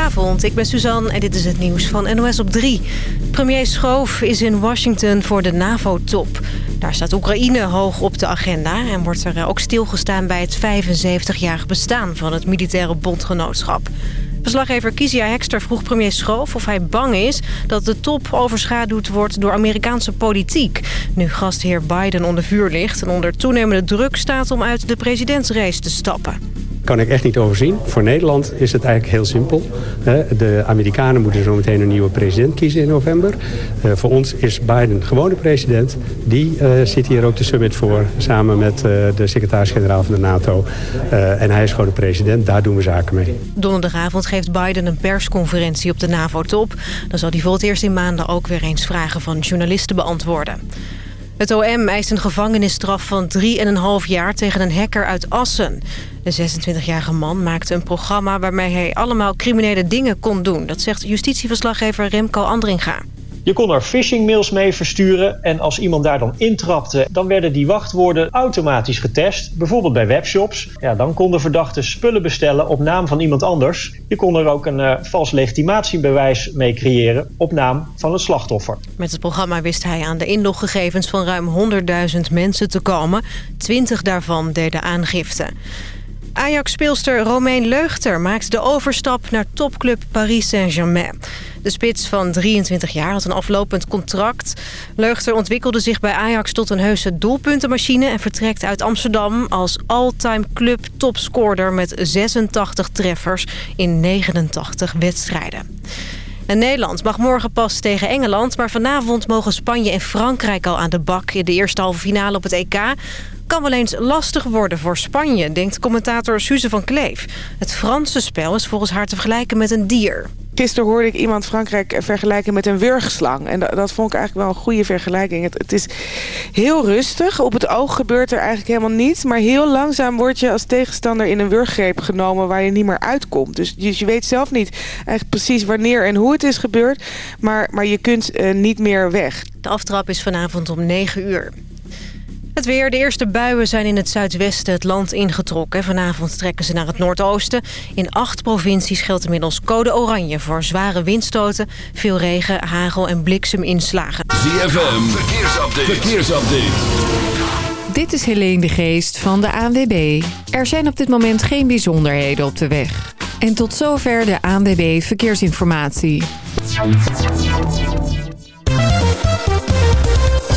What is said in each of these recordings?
Goedenavond, ik ben Suzanne en dit is het nieuws van NOS op 3. Premier Schoof is in Washington voor de NAVO-top. Daar staat Oekraïne hoog op de agenda... en wordt er ook stilgestaan bij het 75-jarig bestaan van het militaire bondgenootschap. Verslaggever Kizia Hekster vroeg premier Schoof of hij bang is... dat de top overschaduwd wordt door Amerikaanse politiek. Nu gastheer Biden onder vuur ligt... en onder toenemende druk staat om uit de presidentsrace te stappen kan ik echt niet overzien. Voor Nederland is het eigenlijk heel simpel. De Amerikanen moeten zo meteen een nieuwe president kiezen in november. Eh, voor ons is Biden gewoon de president. Die uh, zit hier ook de summit voor, samen met uh, de secretaris-generaal van de NATO. en hij is gewoon de president, daar doen we zaken mee. Donderdagavond geeft Biden een persconferentie op de NAVO-top. Dan zal hij voor het eerst in maanden ook weer eens vragen van journalisten beantwoorden. Het OM eist een gevangenisstraf van 3,5 jaar tegen een hacker uit Assen. De 26-jarige man maakte een programma waarmee hij allemaal criminele dingen kon doen. Dat zegt justitieverslaggever Remco Andringa. Je kon er phishingmails mee versturen en als iemand daar dan intrapte... dan werden die wachtwoorden automatisch getest, bijvoorbeeld bij webshops. Ja, dan konden verdachten spullen bestellen op naam van iemand anders. Je kon er ook een uh, vals legitimatiebewijs mee creëren op naam van het slachtoffer. Met het programma wist hij aan de inloggegevens van ruim 100.000 mensen te komen. 20 daarvan deden aangifte. Ajax-speelster Romain Leugter maakt de overstap naar topclub Paris Saint-Germain. De spits van 23 jaar had een aflopend contract. Leugter ontwikkelde zich bij Ajax tot een heuse doelpuntenmachine... en vertrekt uit Amsterdam als all-time club topscorer... met 86 treffers in 89 wedstrijden. En Nederland mag morgen pas tegen Engeland... maar vanavond mogen Spanje en Frankrijk al aan de bak... in de eerste halve finale op het EK kan wel eens lastig worden voor Spanje, denkt commentator Suze van Kleef. Het Franse spel is volgens haar te vergelijken met een dier. Gisteren hoorde ik iemand Frankrijk vergelijken met een wurgslang. En dat, vond ik eigenlijk wel een goede vergelijking. Het, het, is heel rustig. Op het oog gebeurt er eigenlijk helemaal niets. Maar heel langzaam word je als tegenstander in een wurggreep genomen... waar je niet meer uitkomt. Dus, dus je weet zelf niet eigenlijk precies wanneer en hoe het is gebeurd. Maar, maar je kunt uh, niet meer weg. De aftrap is vanavond om 9 uur. Het weer. De eerste buien zijn in het zuidwesten het land ingetrokken. Vanavond trekken ze naar het noordoosten. In acht provincies geldt inmiddels code oranje voor zware windstoten... veel regen, hagel en blikseminslagen. ZFM, verkeersupdate. verkeersupdate. Dit is Helene de Geest van de ANWB. Er zijn op dit moment geen bijzonderheden op de weg. En tot zover de ANWB Verkeersinformatie.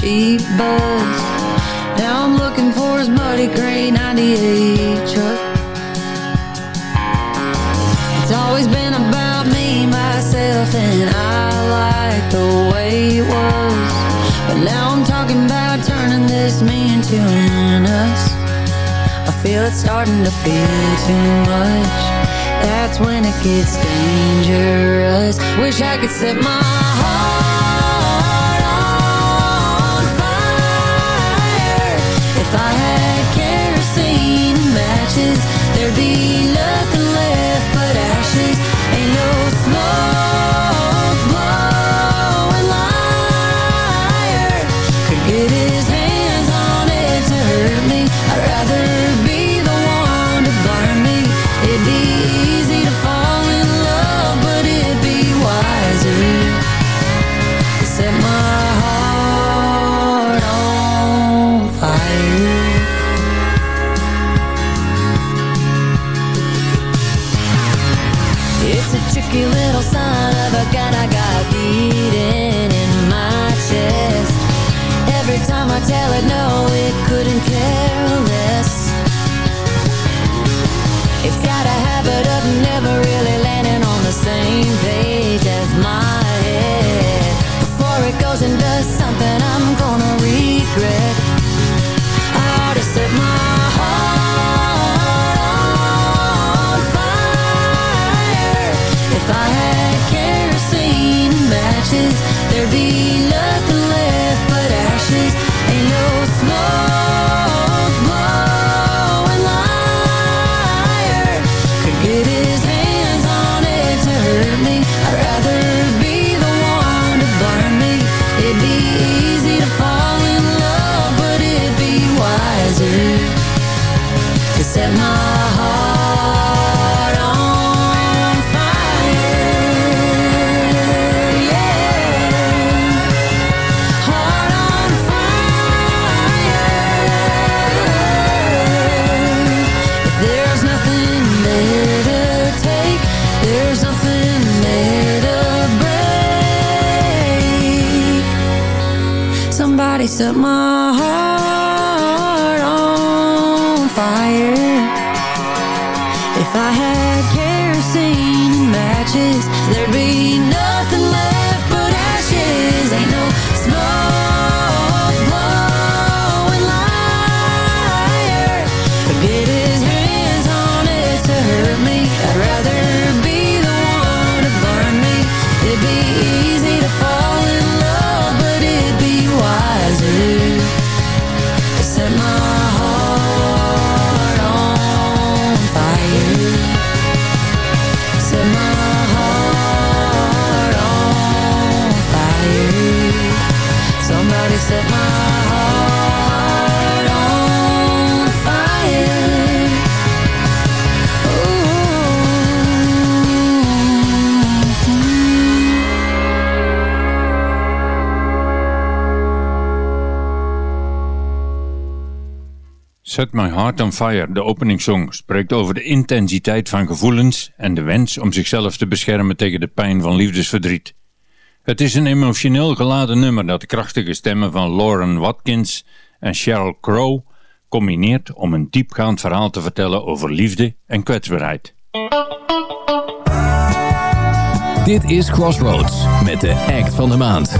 Cheap bus. Now I'm looking for his muddy gray 98 truck. It's always been about me, myself, and I like the way it was. But now I'm talking about turning this me into an us. I feel it's starting to feel too much. That's when it gets dangerous. Wish I could set my heart on fire If I had kerosene and matches, better be love. some my Set My Heart on Fire, de openingssong, spreekt over de intensiteit van gevoelens en de wens om zichzelf te beschermen tegen de pijn van liefdesverdriet. Het is een emotioneel geladen nummer dat de krachtige stemmen van Lauren Watkins en Sheryl Crow combineert om een diepgaand verhaal te vertellen over liefde en kwetsbaarheid. Dit is Crossroads met de act van de maand.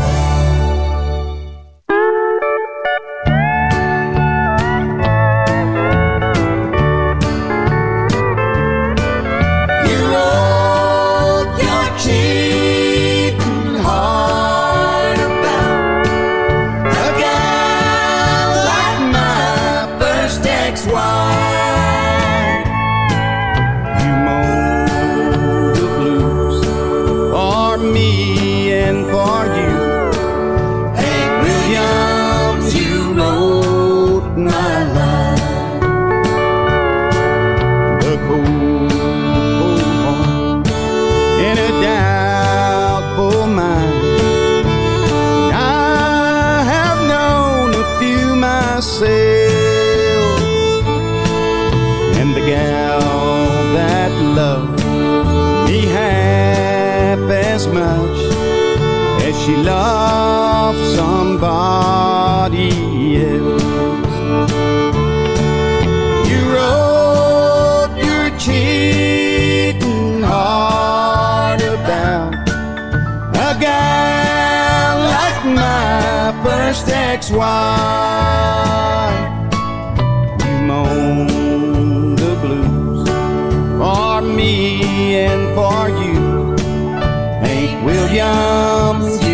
she loves somebody else. You wrote your cheating heart about a guy like my first ex-wife. You moan the blues for me and for you. Williams.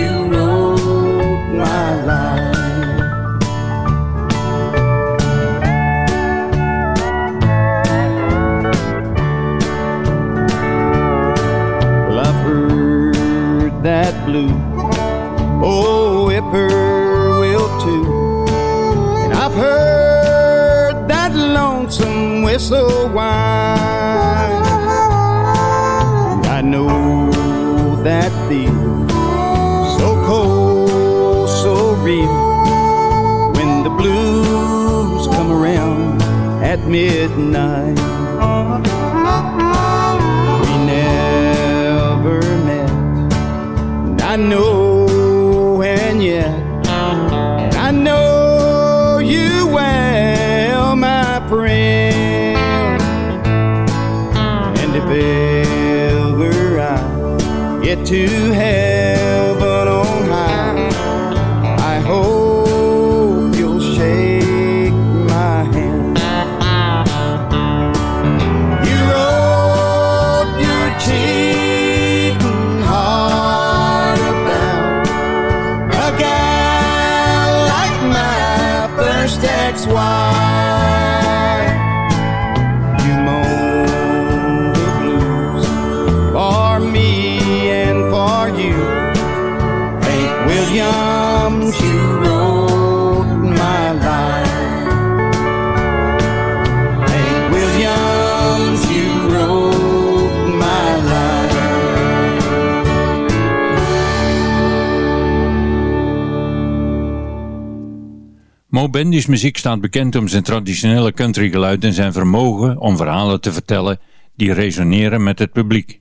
Bendy's muziek staat bekend om zijn traditionele countrygeluid en zijn vermogen om verhalen te vertellen die resoneren met het publiek.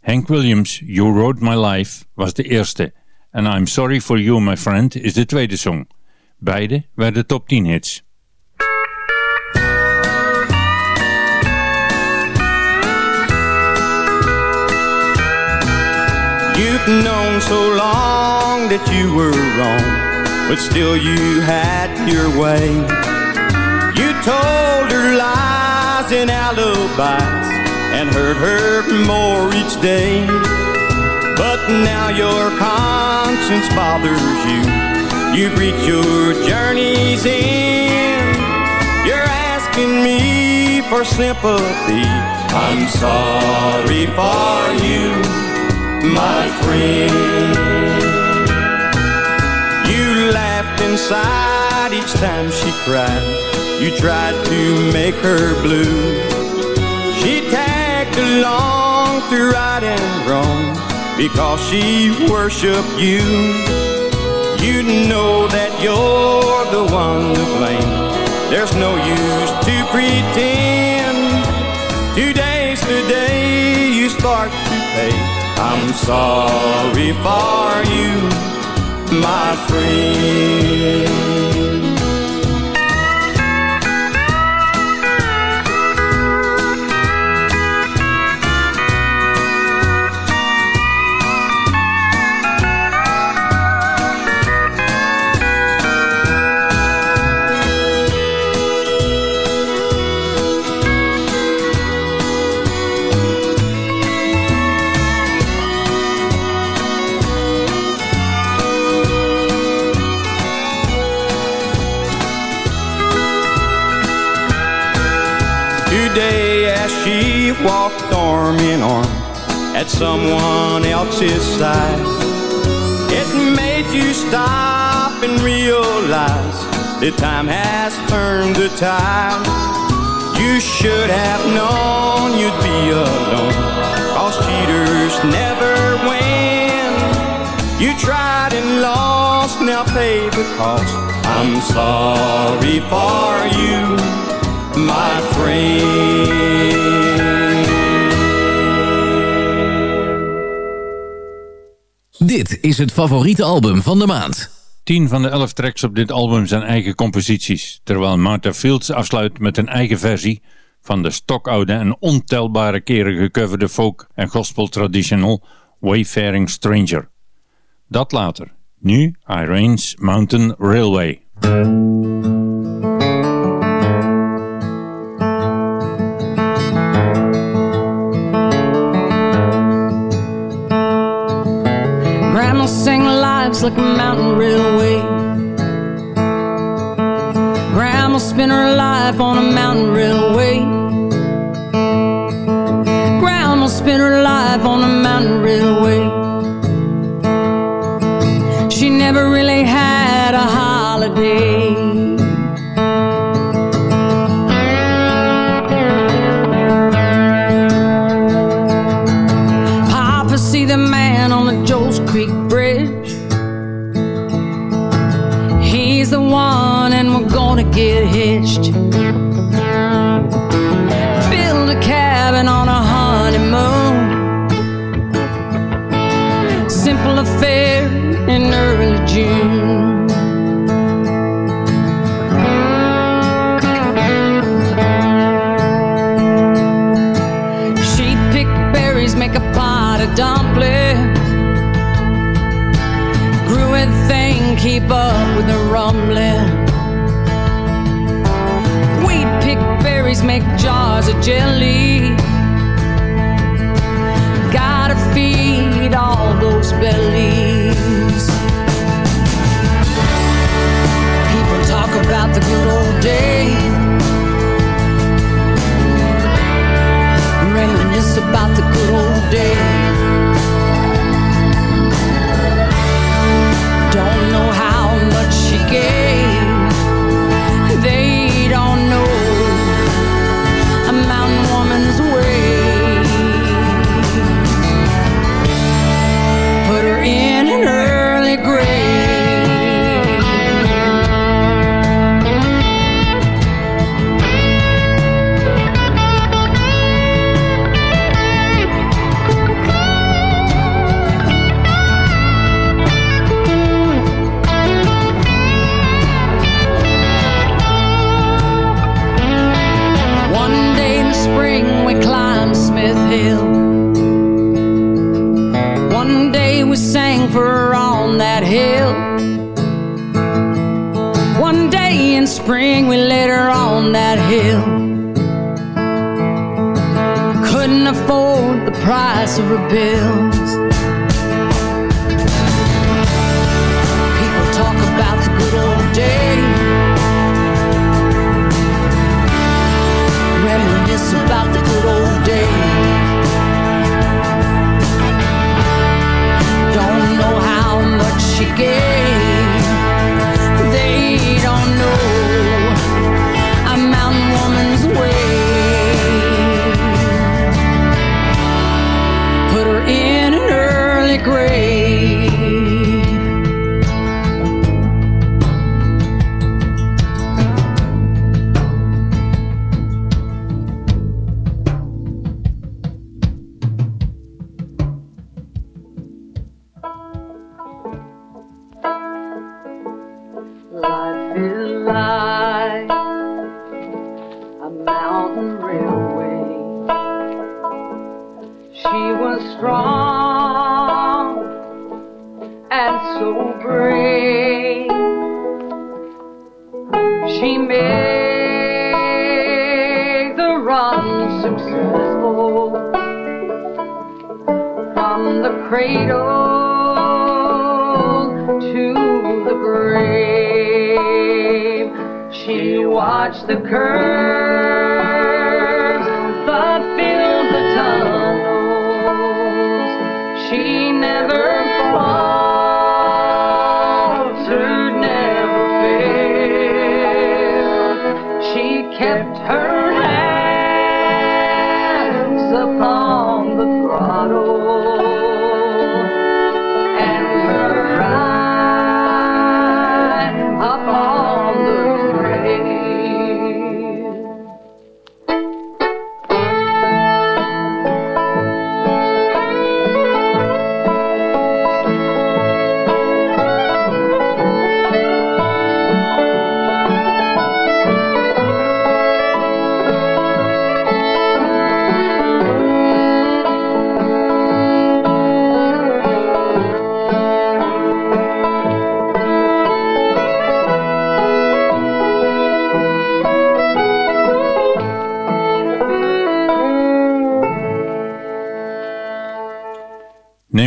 Hank Williams' You Wrote My Life was de eerste en I'm Sorry For You My Friend is de tweede song. Beide werden top 10 hits. You've known so long that you were wrong, but still you had your way. You told her lies and alibis and hurt her more each day. But now your conscience bothers you. You've reached your journey's end. You're asking me for sympathy. I'm sorry for you my friend. Inside each time she cried. You tried to make her blue. She tagged along through right and wrong because she worshiped you. You know that you're the one to blame. There's no use to pretend. Today's the day you start to pay. I'm sorry for you, my friend. Today, as she walked arm in arm at someone else's side, it made you stop and realize the time has turned the tide. You should have known you'd be alone, cause cheaters never win. You tried and lost, now pay the cost. I'm sorry for you, my friend. Dit is het favoriete album van de maand. 10 van de 11 tracks op dit album zijn eigen composities, terwijl Martha Fields afsluit met een eigen versie van de stokoude en ontelbare keren gecoverde folk- en gospel traditional Wayfaring Stranger. Dat later. Nu Irene's Mountain Railway. Lives like a mountain railway. Grandma spent her life on a mountain railway. Grandma spent her life on a mountain railway. Get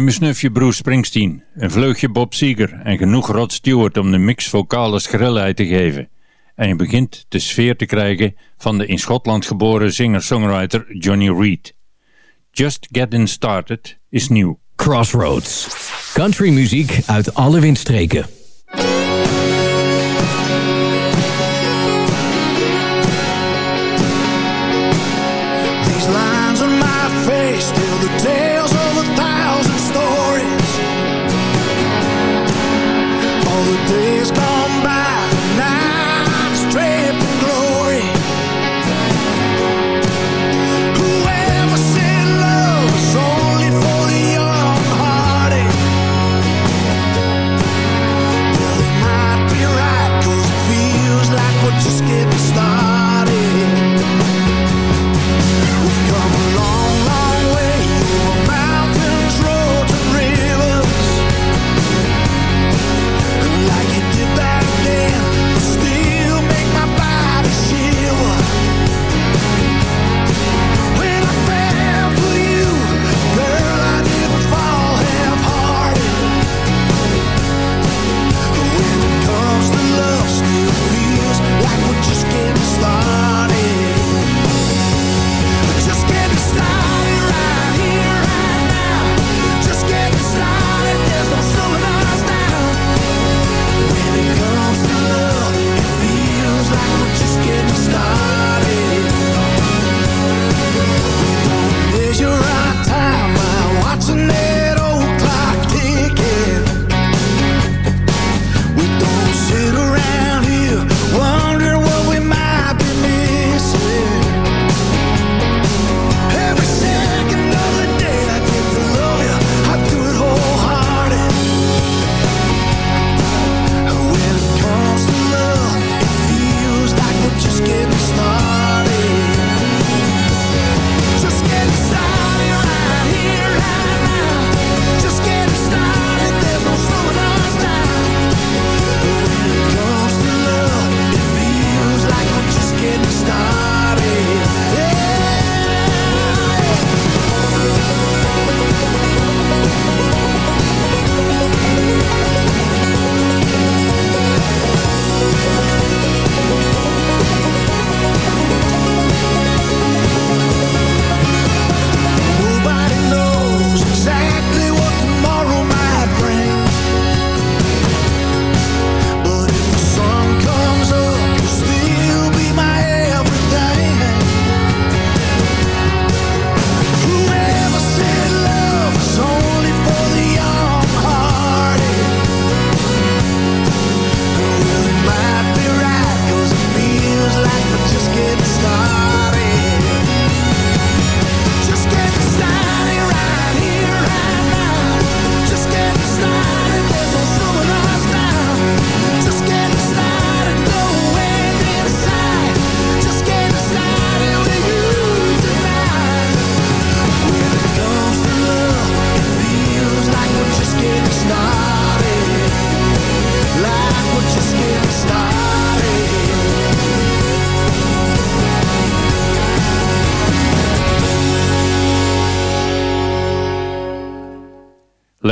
een snufje Bruce Springsteen, een vleugje Bob Seger en genoeg Rod Stewart om de mix vocale schrilheid te geven. En je begint de sfeer te krijgen van de in Schotland geboren zinger-songwriter Johnny Reed. Just Getting Started is nieuw. Crossroads. Country muziek uit alle windstreken.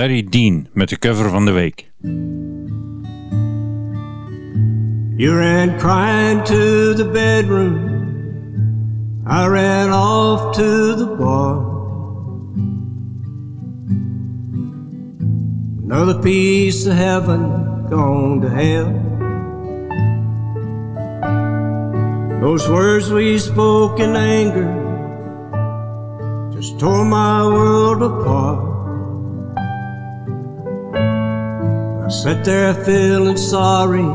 Larry Dean met de cover van de week. You ran crying to the bedroom. I ran off to the bar. Another piece of heaven gone to hell. Those words we spoke in anger just tore my world apart. I sat there feeling sorry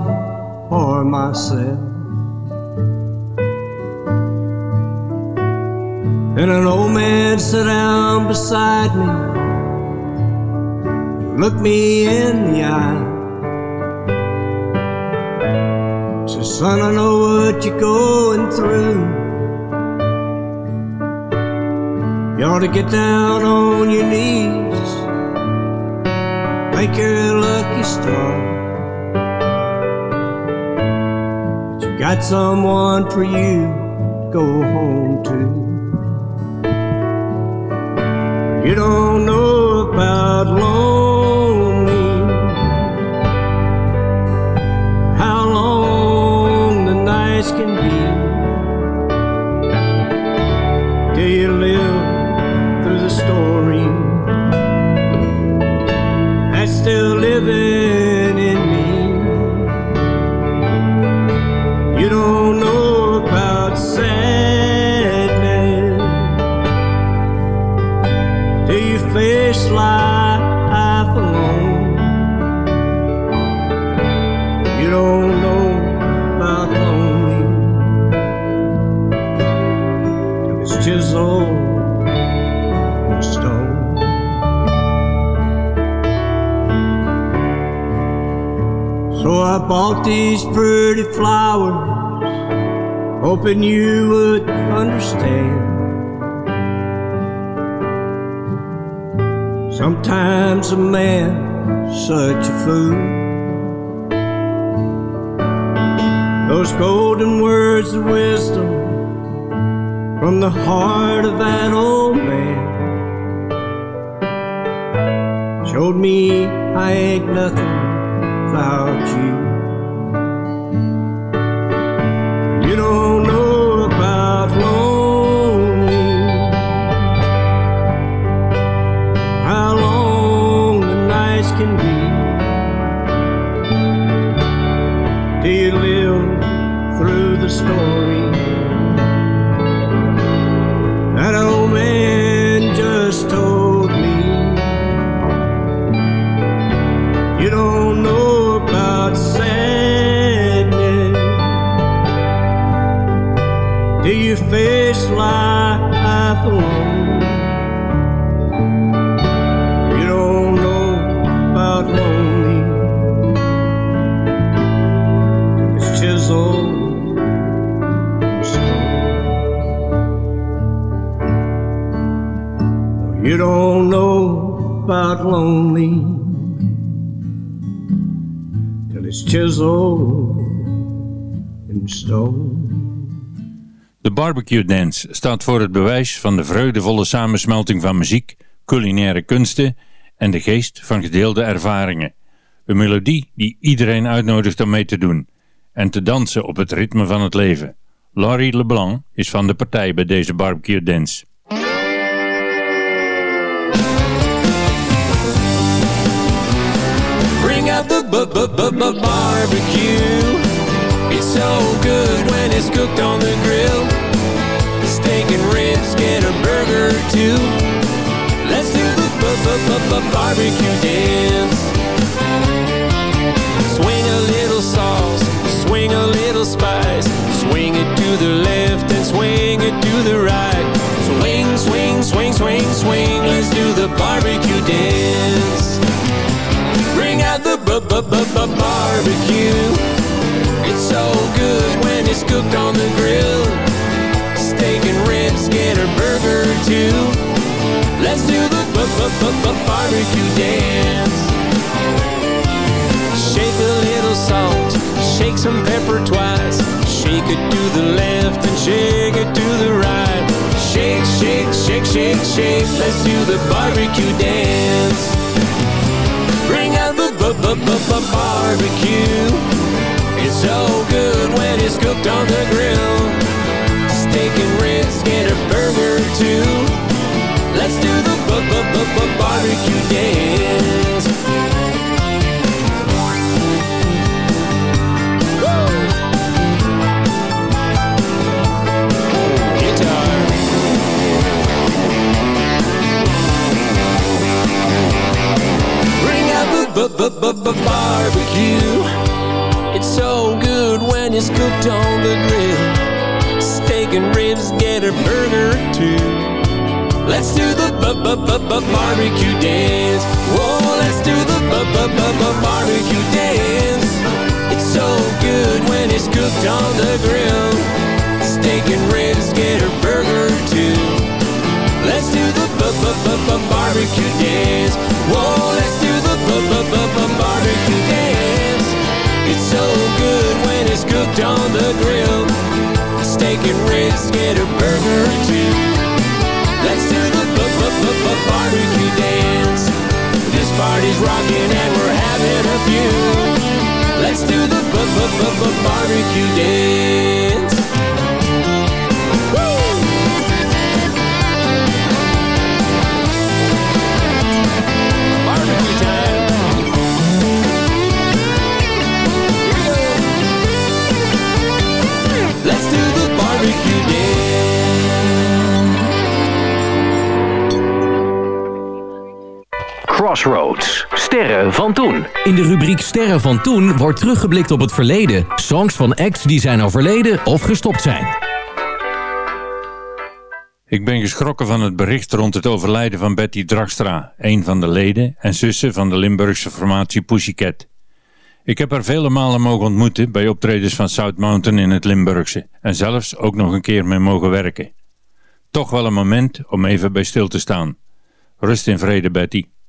for myself. And an old man sat down beside me, looked me in the eye. Said, son, I know what you're going through. You ought to get down on your knees, thank your lucky star. That you got someone for you to go home to. You don't know about lonely. How long the nights can be. Hoping you stone. De barbecue dance staat voor het bewijs van de vreugdevolle samensmelting van muziek, culinaire kunsten en de geest van gedeelde ervaringen. Een melodie die iedereen uitnodigt om mee te doen en te dansen op het ritme van het leven. Laurie LeBlanc is van de partij bij deze barbecue dance. Barbecue. It's so good when it's cooked on the grill. Steak and ribs, get a burger two. Let's do the barbecue dance. Swing a little sauce, swing a little spice. Swing it to the left and swing it to the right. Swing, swing, swing, swing, swing. Let's do the barbecue dance. Barbecue. It's so good when it's cooked on the grill. Steak and ribs, get a burger two. Let's do the barbecue dance. Shake a little salt, shake some pepper twice. Shake it to the left and shake it to the right. Shake, shake, shake, shake, shake. Let's do the barbecue dance. Barbecue. It's so good when it's cooked on the grill. Steak and ribs, get a burger too. Let's do the barbecue dance. The barbecue. It's so good when it's cooked on the grill. Steak and ribs, get a burger too. Let's do the bubba barbecue dance. Whoa, let's do the bubba barbecue dance. It's so good when it's cooked on the grill. Steak and ribs, get a burger too. Let's do the bubba barbecue dance. Whoa, let's do on the grill. Steak and ribs, get a burger too. Let's do the barbecue dance. This party's rocking and we're having a few. Let's do the barbecue dance. Crossroads. Sterren van toen. In de rubriek Sterren van toen wordt teruggeblikt op het verleden. Songs van acts die zijn overleden of gestopt zijn. Ik ben geschrokken van het bericht rond het overlijden van Betty Dragstra, een van de leden en zussen van de Limburgse formatie Pussycat. Ik heb haar vele malen mogen ontmoeten bij optredens van South Mountain in het Limburgse en zelfs ook nog een keer mee mogen werken. Toch wel een moment om even bij stil te staan. Rust in vrede, Betty.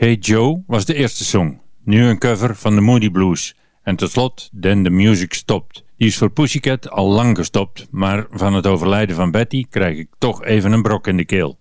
Hey Joe was de eerste song, nu een cover van de Moody Blues. En tot slot Then the Music Stopped. Die is voor Pussycat al lang gestopt, maar van het overlijden van Betty krijg ik toch even een brok in de keel.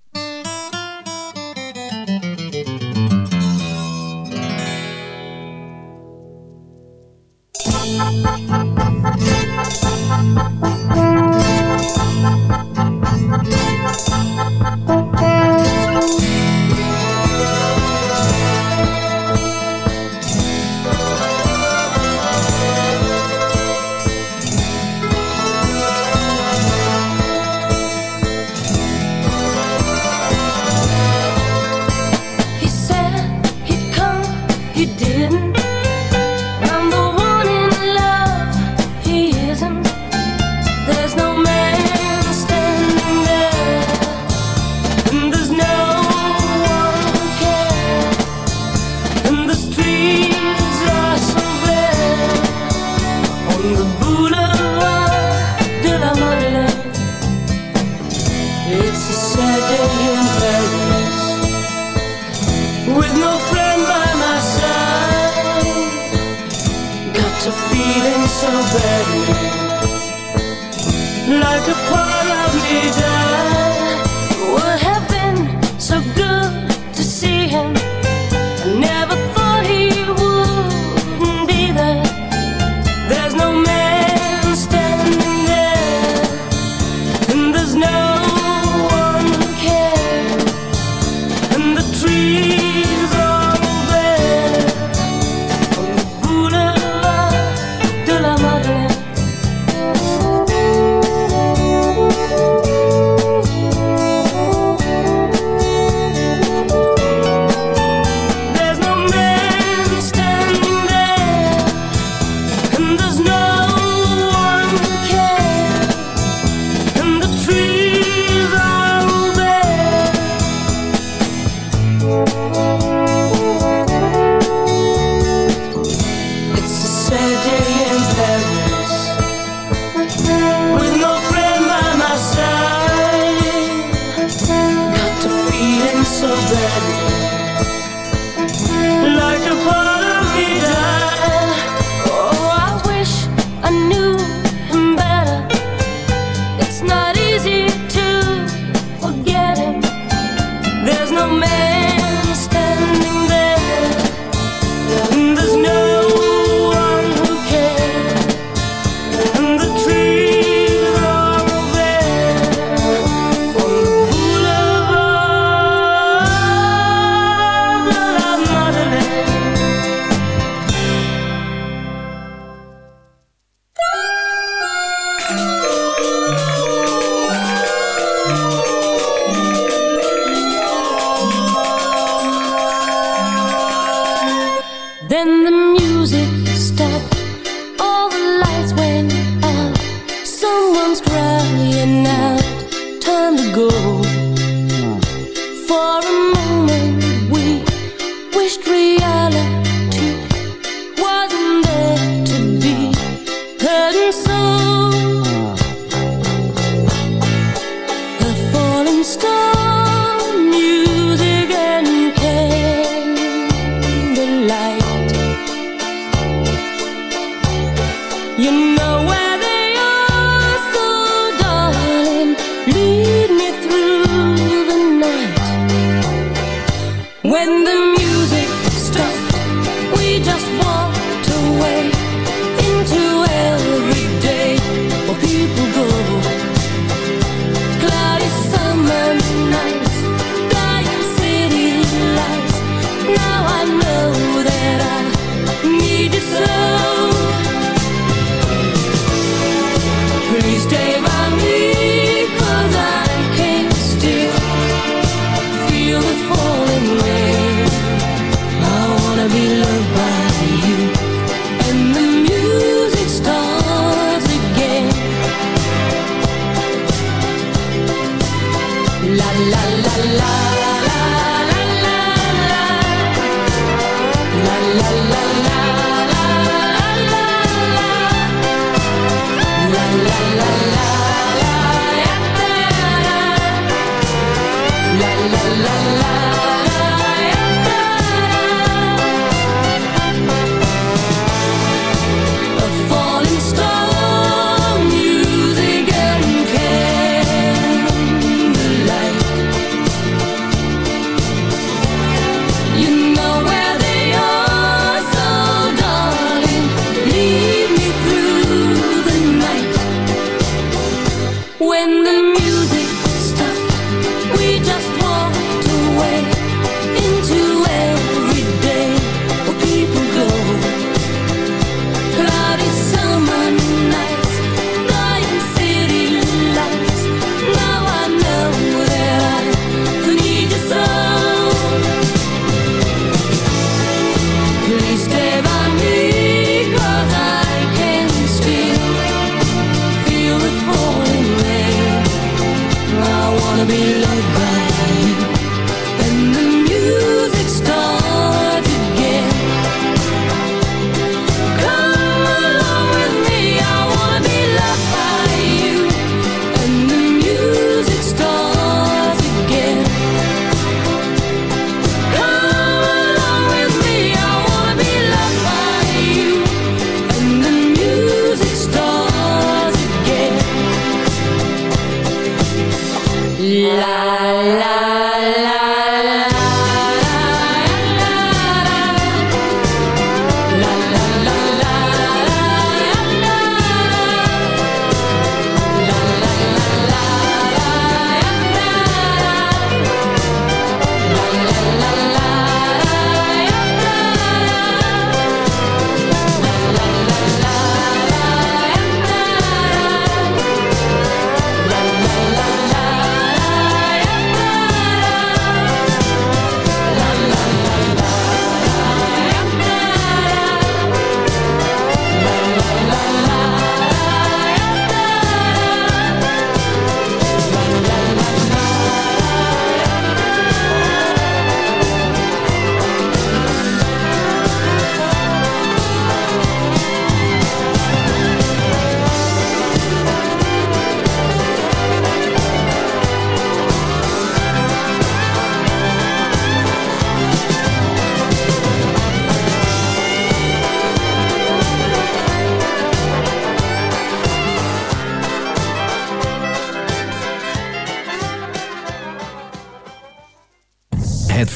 for a moment.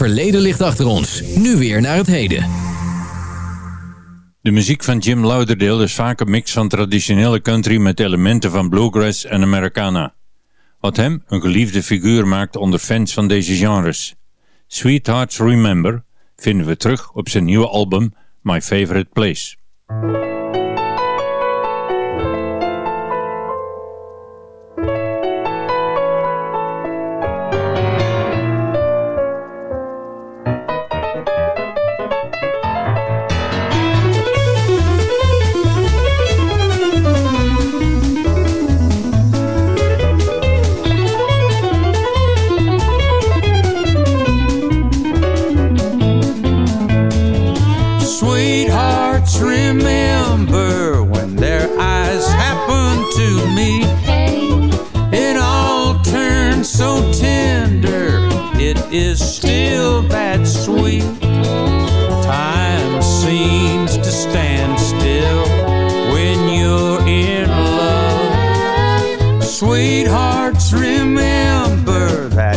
Verleden ligt achter ons. Nu weer naar het heden. De muziek van Jim Lauderdale is vaak een mix van traditionele country met elementen van bluegrass en Americana. Wat hem een geliefde figuur maakt onder fans van deze genres. Sweethearts Remember vinden we terug op zijn nieuwe album My Favorite Place.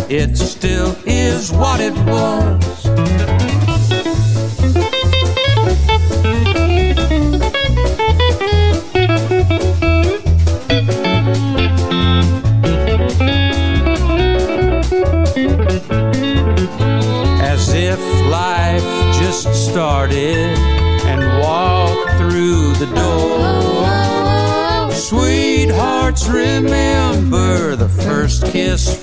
It still is what it was. as if life just started and walked through the door. Sweethearts, remember the first kiss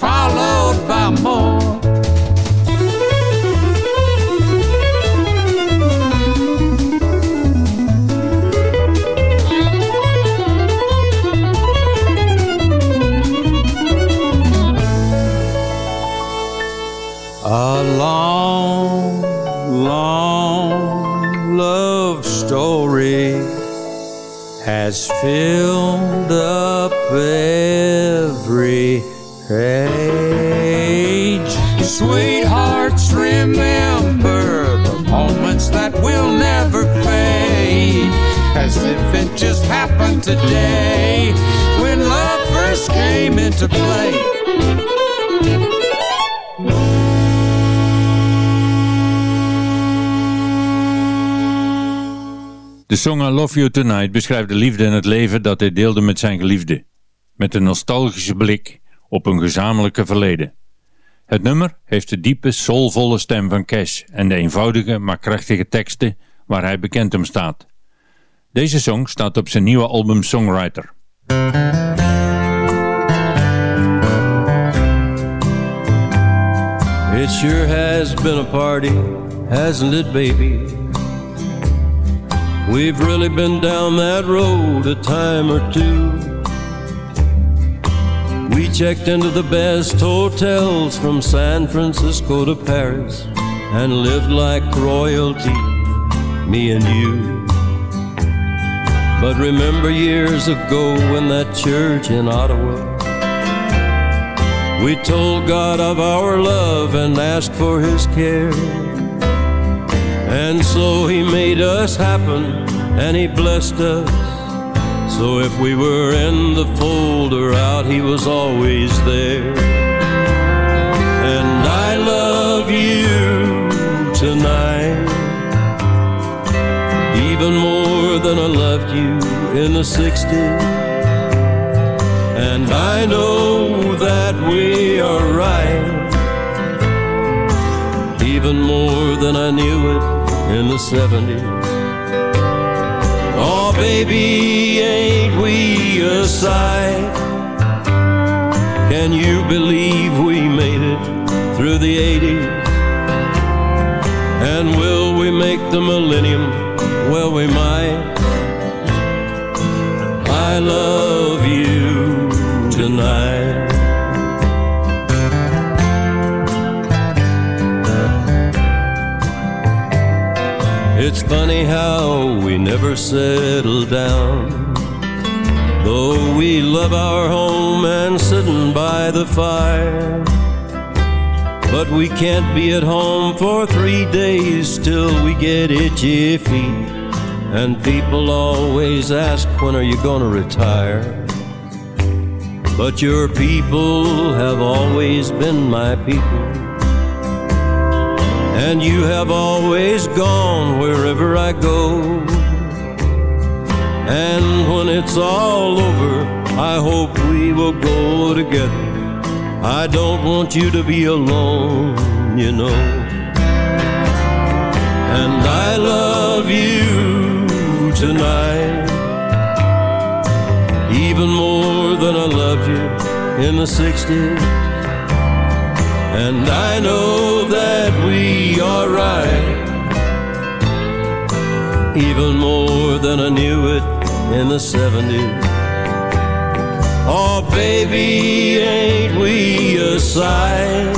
filled up every page. Sweethearts, remember the moments that will never fade. As if it just happened today when love first came into play. De song I Love You Tonight beschrijft de liefde en het leven dat hij deelde met zijn geliefde. Met een nostalgische blik op een gezamenlijke verleden. Het nummer heeft de diepe, soulvolle stem van Cash en de eenvoudige, maar krachtige teksten waar hij bekend om staat. Deze song staat op zijn nieuwe album Songwriter. It sure has been a party, hasn't it, baby? We've really been down that road a time or two. We checked into the best hotels from San Francisco to Paris and lived like royalty, me and you. But remember years ago in that church in Ottawa, we told God of our love and asked for His care. And so He made us happen and He blessed us. So if we were in the fold or out, He was always there. And I love you tonight, even more than I loved you in the 60s. And I know that we are right, even more than I knew it in the 70s. Oh, baby, ain't we a sight? Can you believe we made it through the 80s? And will we make the millennium? Well, we might. It's funny how we never settle down. Though we love our home and sitting by the fire. But we can't be at home for three days till we get itchy feet. And people always ask, when are you gonna retire? But your people have always been my people. And you have always gone wherever I go. And when it's all over, I hope we will go together. I don't want you to be alone, you know. And I love you tonight, even more than I loved you in the 60s. And I know that we are right, even more than I knew it in the 70s. Oh, baby, ain't we a sight?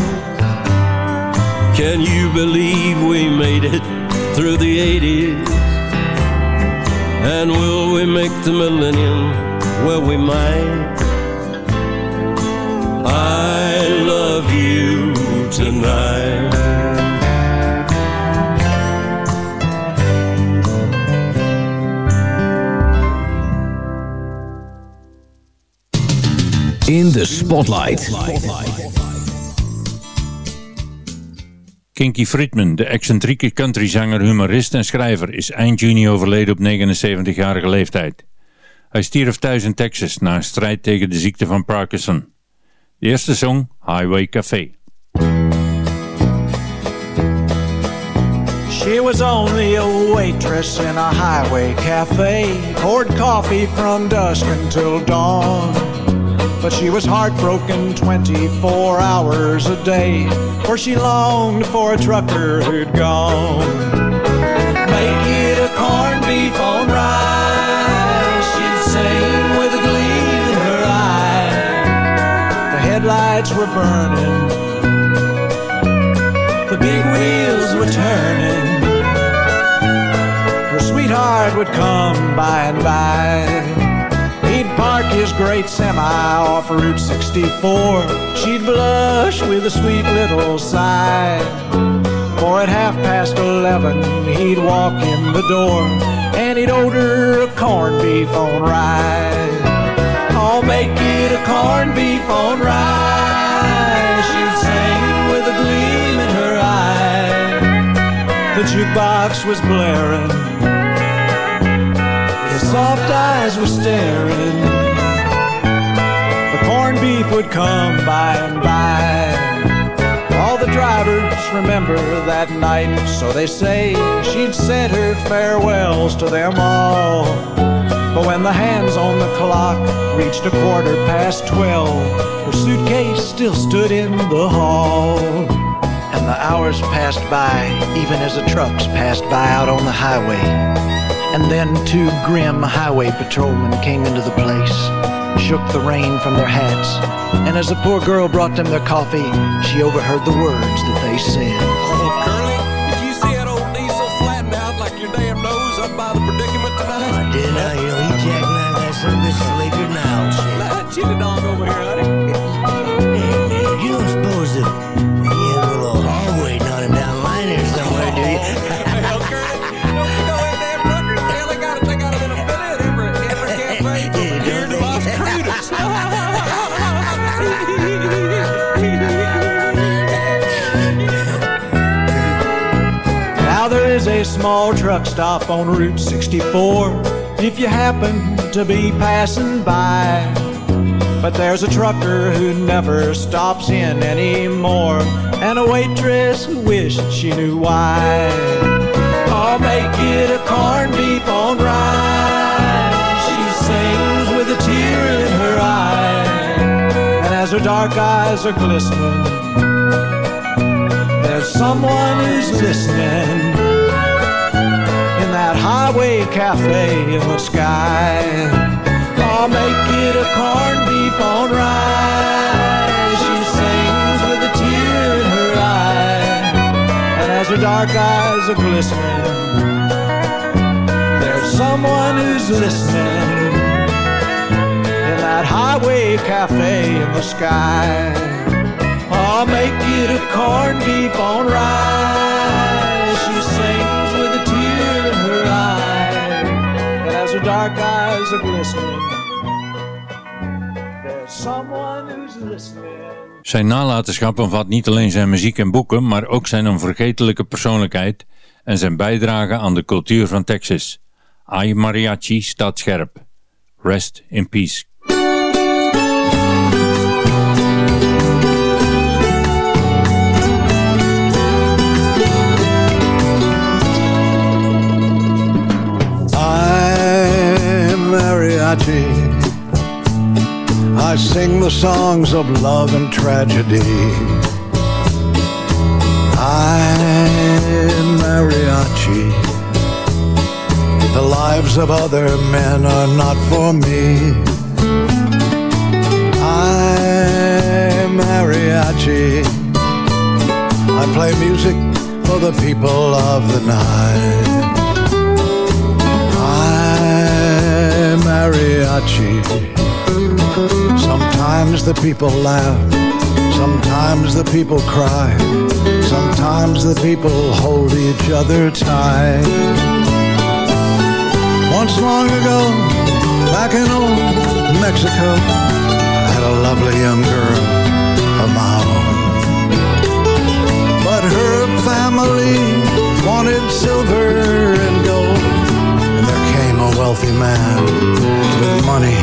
Can you believe we made it through the 80s? And will we make the millennium? Well, we might. You tonight. In de Spotlight. Kinky Friedman, de excentrieke countryzanger, humorist en schrijver, is eind juni overleden op 79-jarige leeftijd. Hij stierf thuis in Texas na een strijd tegen de ziekte van Parkinson. De eerste song, Highway Café. She was only a waitress in a highway cafe, poured coffee from dusk until dawn. But she was heartbroken 24 hours a day, for she longed for a trucker who'd gone. Make Headlights were burning, the big wheels were turning. Her sweetheart would come by and by. He'd park his great semi off Route 64. She'd blush with a sweet little sigh. For at half past eleven, he'd walk in the door and he'd order a corned beef on rye. I'll make it a corned beef on rye. She'd sing with a gleam in her eye. The jukebox was blaring. His soft eyes were staring. The corned beef would come by and by. All the drivers remember that night, so they say she'd said her farewells to them all. But when the hands on the clock reached a quarter past twelve, her suitcase still stood in the hall. And the hours passed by, even as the trucks passed by out on the highway. And then two grim highway patrolmen came into the place, shook the rain from their hats, and as the poor girl brought them their coffee, she overheard the words that they said. That son of a now. That chili dog over here, honey. You don't suppose that he had a little hallway down him down line here somewhere, do you? Hell, Curly, don't you know that damn truckers? Hell, they got, they got an affiliate every, every cafe from here to Las Now there is a small truck stop on Route 64 if you happen to be passing by. But there's a trucker who never stops in anymore, and a waitress who wished she knew why. I'll make it a corned beef on rye. She sings with a tear in her eye, and as her dark eyes are glistening, there's someone who's listening in that highway cafe in the sky. I'll make it a corned beef on rye. She sings with a tear in her eye, and as her dark eyes are glistening, there's someone who's listening in that highway cafe in the sky. I'll make it a corned beef on rye. Zijn nalatenschap omvat niet alleen zijn muziek en boeken, maar ook zijn onvergetelijke persoonlijkheid en zijn bijdrage aan de cultuur van Texas. Ai Mariachi staat scherp. Rest in peace. Mariachi. I sing the songs of love and tragedy. I'm mariachi. The lives of other men are not for me. I'm mariachi. I play music for the people of the night. Mariachi. Sometimes the people laugh, sometimes the people cry, sometimes the people hold each other tight. Once long ago, back in old Mexico, I had a lovely young girl of my own. But her family wanted silver and gold, a wealthy man with money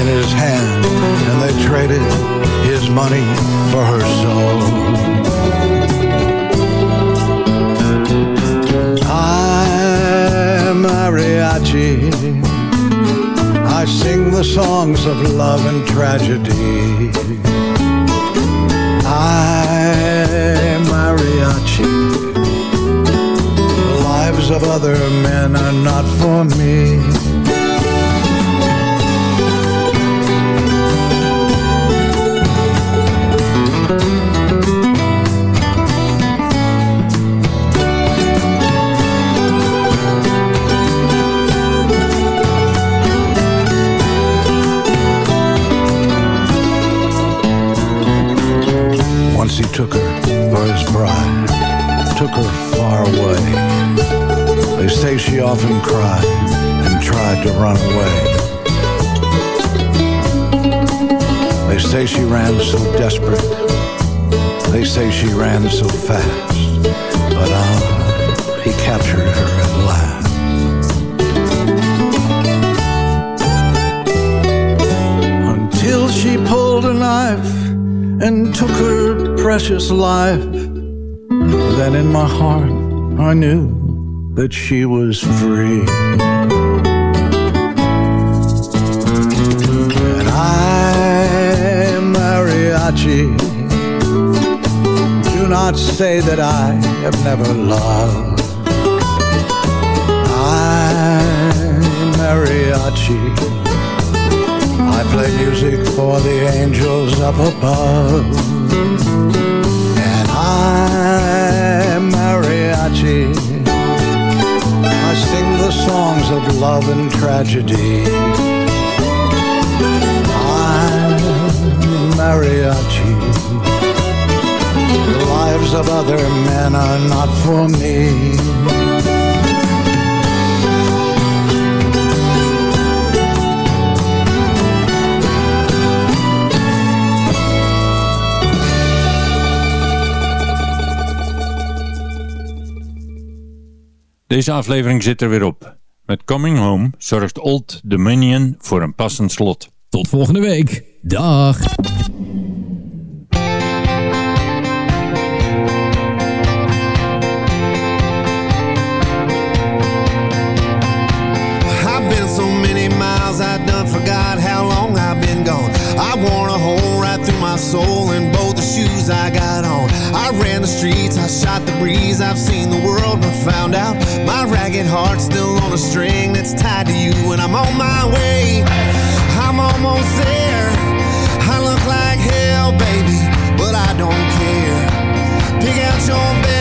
in his hand, and they traded his money for her soul. I'm mariachi. I sing the songs of love and tragedy. I'm mariachi. Lives of other men are not for me. Once he took her for his bride, took her far away. They say she often cried and tried to run away. They say she ran so desperate. They say she ran so fast. But ah, he captured her at last. Until she pulled a knife and took her precious life. Then in my heart I knew that she was free. And I'm mariachi. Do not say that I have never loved. I'm mariachi. I play music for the angels up above. And I'm mariachi. I sing the songs of love and tragedy. I'm mariachi. The lives of other men are not for me. Deze aflevering zit er weer op. Met Coming Home zorgt Old Dominion voor een passend slot. Tot volgende week. Dag. I've been so many miles, I done forgot how long I've been gone. I worn a hole right through my soul in both the shoes I got on. Ran the streets, I shot the breeze, I've seen the world, but found out my ragged heart's still on a string that's tied to you, and I'm on my way. I'm almost there. I look like hell, baby, but I don't care. Pick out your best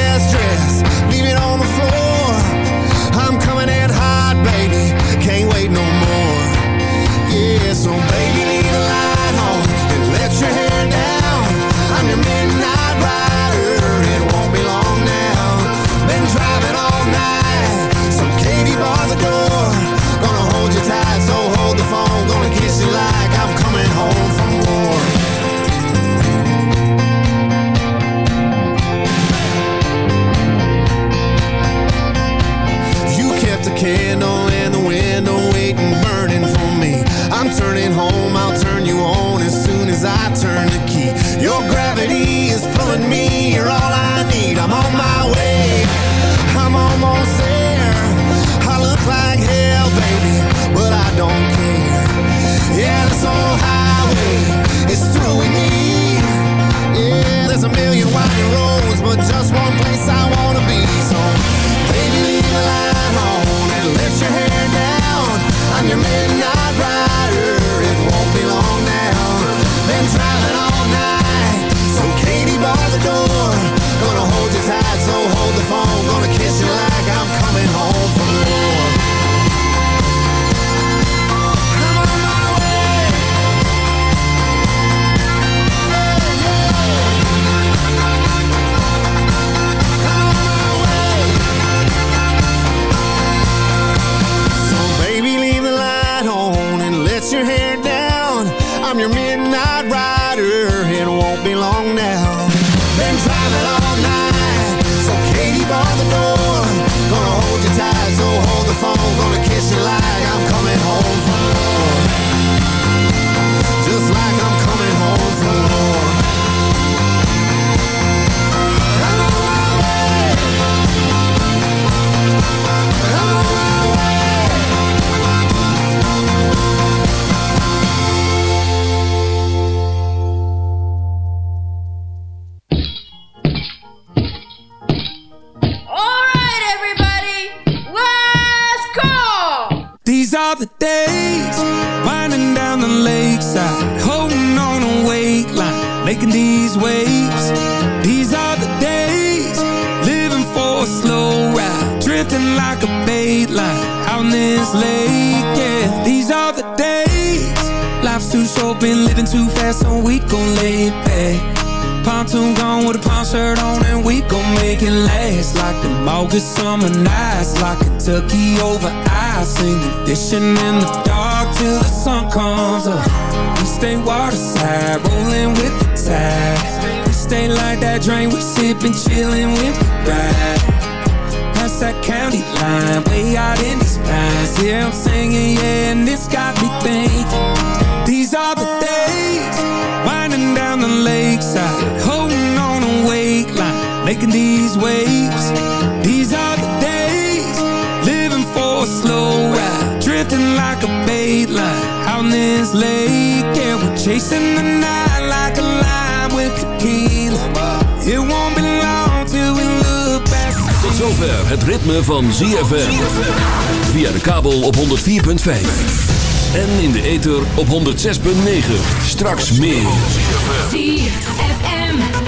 making these waves. These are the days, living for a slow ride, drifting like a bait line out in this lake. Yeah, we're chasing the night like a line with tequila. It won't be long till we look back. Tot zover het ritme van ZFM. Via de kabel op 104.5. En in de ether op 106.9. Straks meer.